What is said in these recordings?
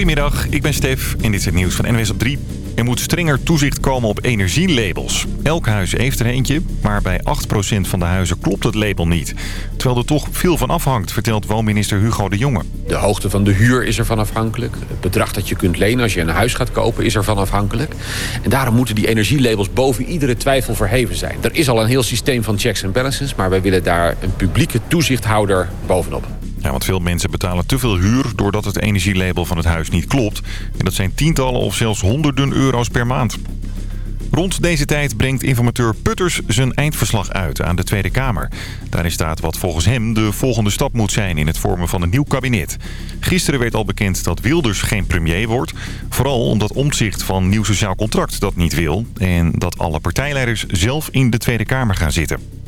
Goedemiddag, ik ben Stef en dit is het nieuws van NWS op 3. Er moet strenger toezicht komen op energielabels. Elk huis heeft er eentje, maar bij 8% van de huizen klopt het label niet. Terwijl er toch veel van afhangt, vertelt woonminister Hugo de Jonge. De hoogte van de huur is ervan afhankelijk. Het bedrag dat je kunt lenen als je een huis gaat kopen is ervan afhankelijk. En daarom moeten die energielabels boven iedere twijfel verheven zijn. Er is al een heel systeem van checks en balances... maar wij willen daar een publieke toezichthouder bovenop. Ja, want veel mensen betalen te veel huur doordat het energielabel van het huis niet klopt. En dat zijn tientallen of zelfs honderden euro's per maand. Rond deze tijd brengt informateur Putters zijn eindverslag uit aan de Tweede Kamer. Daarin staat wat volgens hem de volgende stap moet zijn in het vormen van een nieuw kabinet. Gisteren werd al bekend dat Wilders geen premier wordt. Vooral omdat omzicht van nieuw sociaal contract dat niet wil. En dat alle partijleiders zelf in de Tweede Kamer gaan zitten.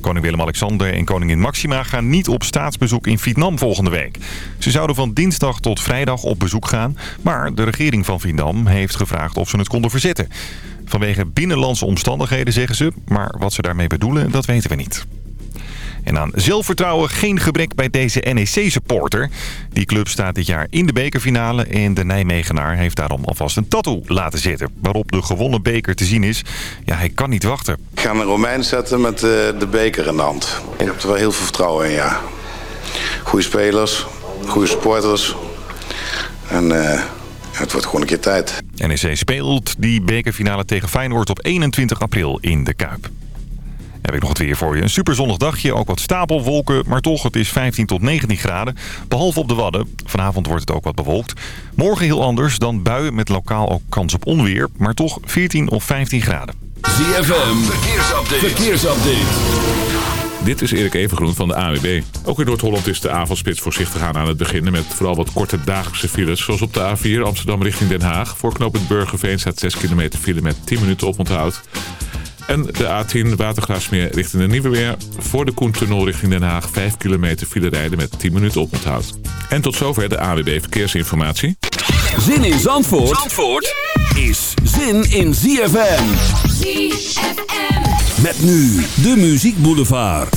Koning Willem-Alexander en koningin Maxima gaan niet op staatsbezoek in Vietnam volgende week. Ze zouden van dinsdag tot vrijdag op bezoek gaan, maar de regering van Vietnam heeft gevraagd of ze het konden verzetten. Vanwege binnenlandse omstandigheden zeggen ze, maar wat ze daarmee bedoelen, dat weten we niet. En aan zelfvertrouwen geen gebrek bij deze NEC-supporter. Die club staat dit jaar in de bekerfinale en de Nijmegenaar heeft daarom alvast een tattoo laten zetten. Waarop de gewonnen beker te zien is. Ja, hij kan niet wachten. Ik ga een Romein zetten met de, de beker in de hand. Ik heb er wel heel veel vertrouwen in, ja. Goede spelers, goede supporters. En uh, het wordt gewoon een keer tijd. NEC speelt die bekerfinale tegen Feyenoord op 21 april in de Kuip. Heb ik nog het weer voor je. Een superzonnig dagje, ook wat stapelwolken, maar toch, het is 15 tot 19 graden. Behalve op de Wadden. Vanavond wordt het ook wat bewolkt. Morgen heel anders, dan buien met lokaal ook kans op onweer, maar toch 14 of 15 graden. ZFM, verkeersupdate. verkeersupdate. Dit is Erik Evengroen van de AWB. Ook in Noord-Holland is de avondspits voorzichtig aan aan het beginnen... met vooral wat korte dagelijkse files, zoals op de A4 Amsterdam richting Den Haag. Voor knooppunt Burgerveen staat 6 kilometer file met 10 minuten oponthoud. En de A10 Watergraafsmeer richting de Nieuwe Weer. Voor de Koentunnel richting Den Haag 5 kilometer file rijden met 10 minuten oponthoud. En tot zover de AWB Verkeersinformatie. Zin in Zandvoort, Zandvoort is zin in ZFM. ZFM. Met nu de Muziek Boulevard.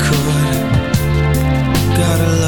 could. Gotta love.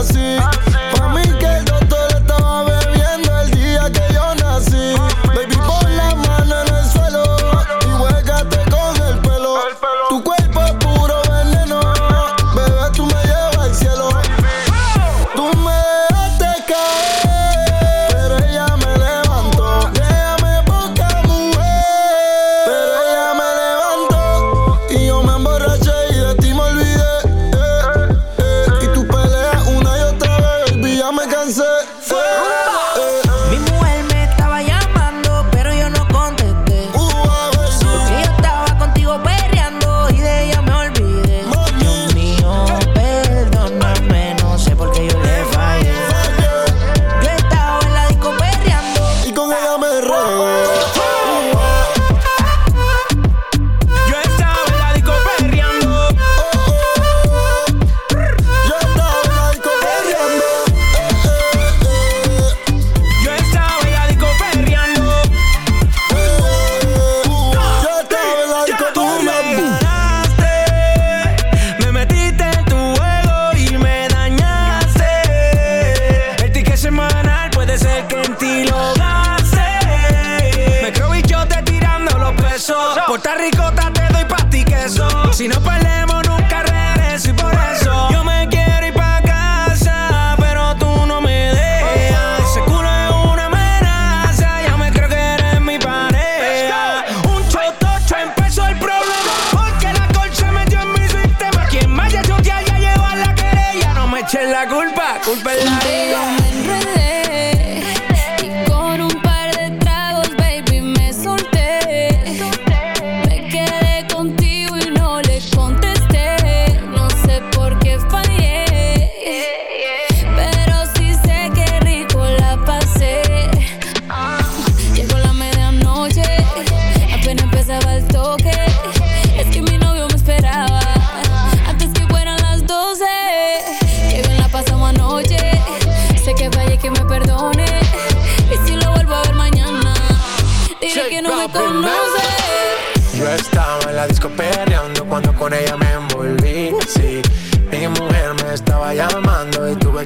así. Puerto Rico.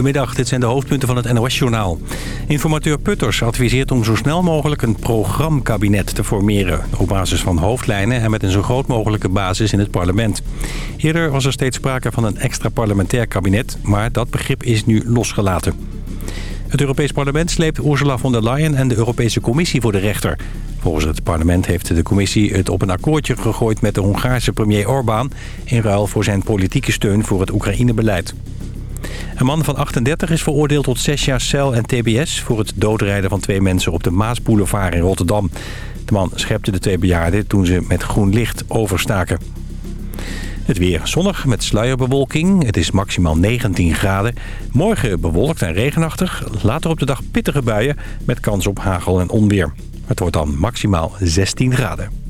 Goedemiddag, dit zijn de hoofdpunten van het NOS-journaal. Informateur Putters adviseert om zo snel mogelijk een programkabinet te formeren... op basis van hoofdlijnen en met een zo groot mogelijke basis in het parlement. Eerder was er steeds sprake van een extra parlementair kabinet... maar dat begrip is nu losgelaten. Het Europees Parlement sleept Ursula von der Leyen en de Europese Commissie voor de rechter. Volgens het parlement heeft de commissie het op een akkoordje gegooid met de Hongaarse premier Orbán... in ruil voor zijn politieke steun voor het Oekraïnebeleid. Een man van 38 is veroordeeld tot 6 jaar cel en tbs... voor het doodrijden van twee mensen op de Maasboulevard in Rotterdam. De man schepte de twee bejaarden toen ze met groen licht overstaken. Het weer zonnig met sluierbewolking. Het is maximaal 19 graden. Morgen bewolkt en regenachtig. Later op de dag pittige buien met kans op hagel en onweer. Het wordt dan maximaal 16 graden.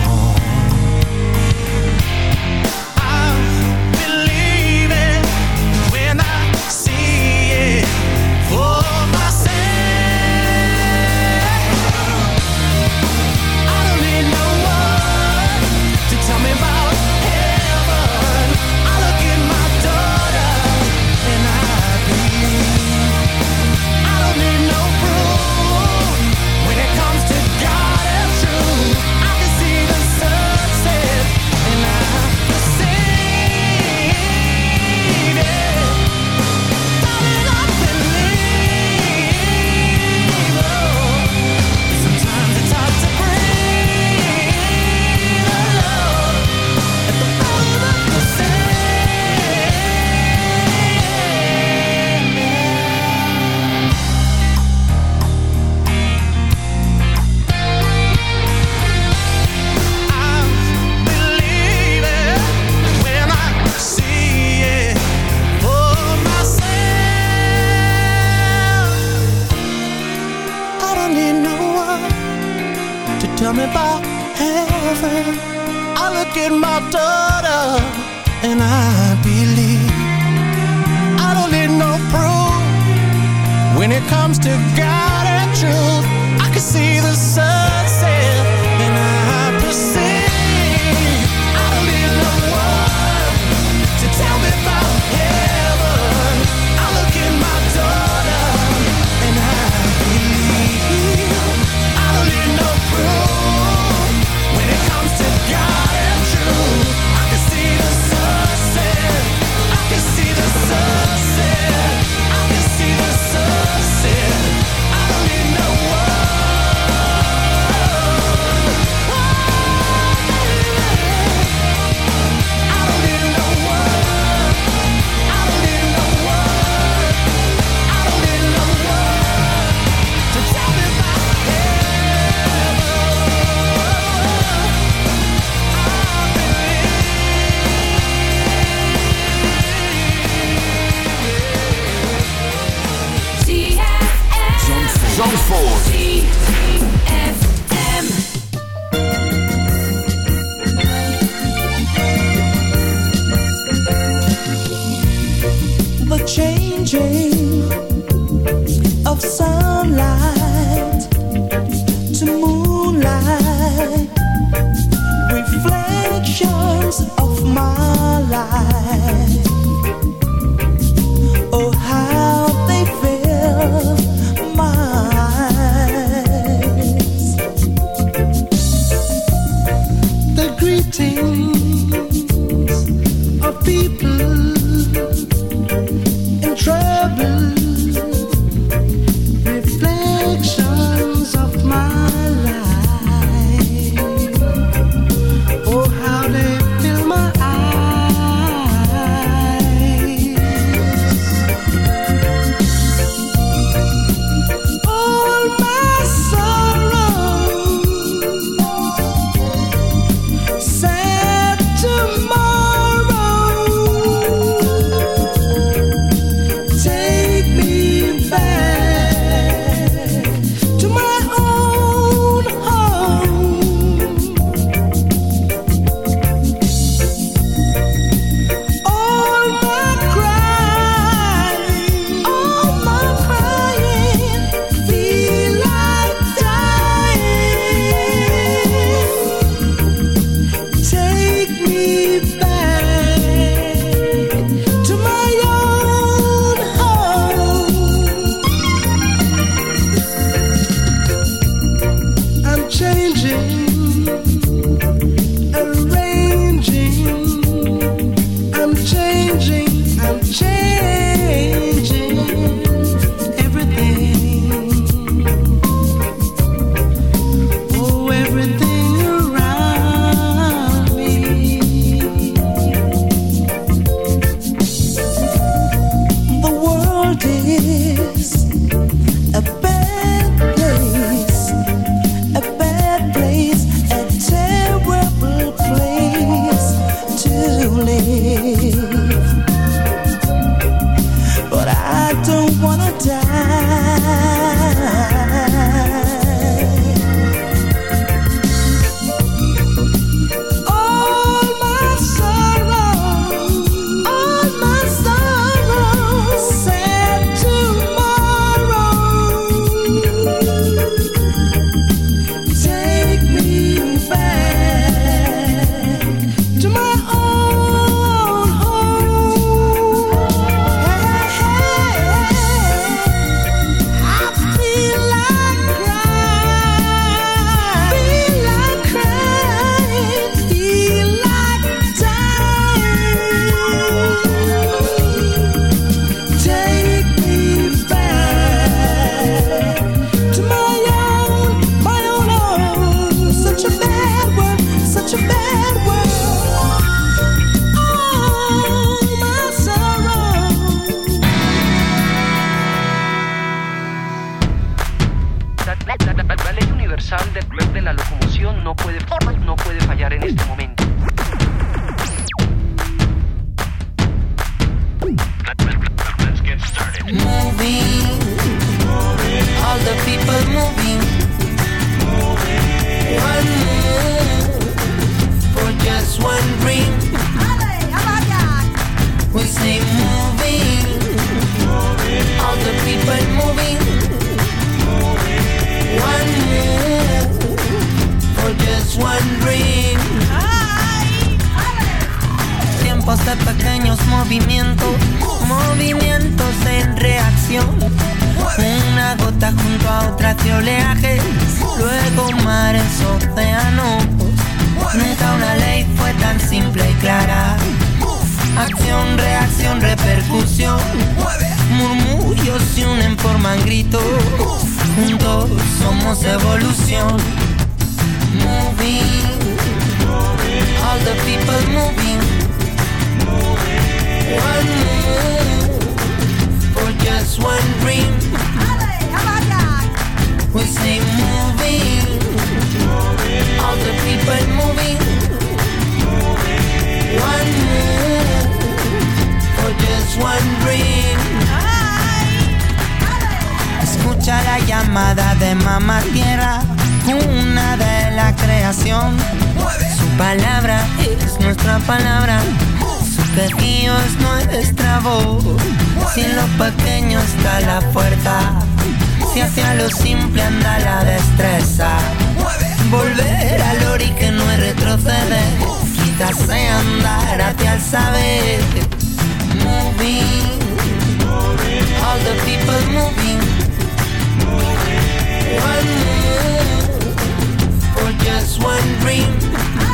Palabra es nuestra palabra. Su pedido es nuestra voz. Si en lo pequeño está la fuerza, si hacia lo simple anda la destreza. Volver al ori que no es retroceder, quizás sea andar hacia el saber. Moving, all the people moving. One move for just one dream.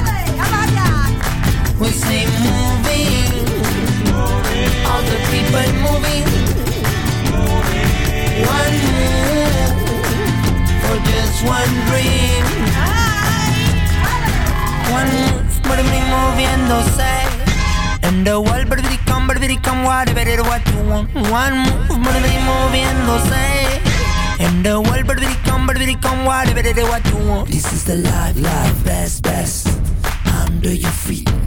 All the people moving. One move for just one dream. One move, por the world, but come, come, whatever what you want. One move, the world, but come, but come, whatever what you want. This is the life, life, best, best. Under your feet.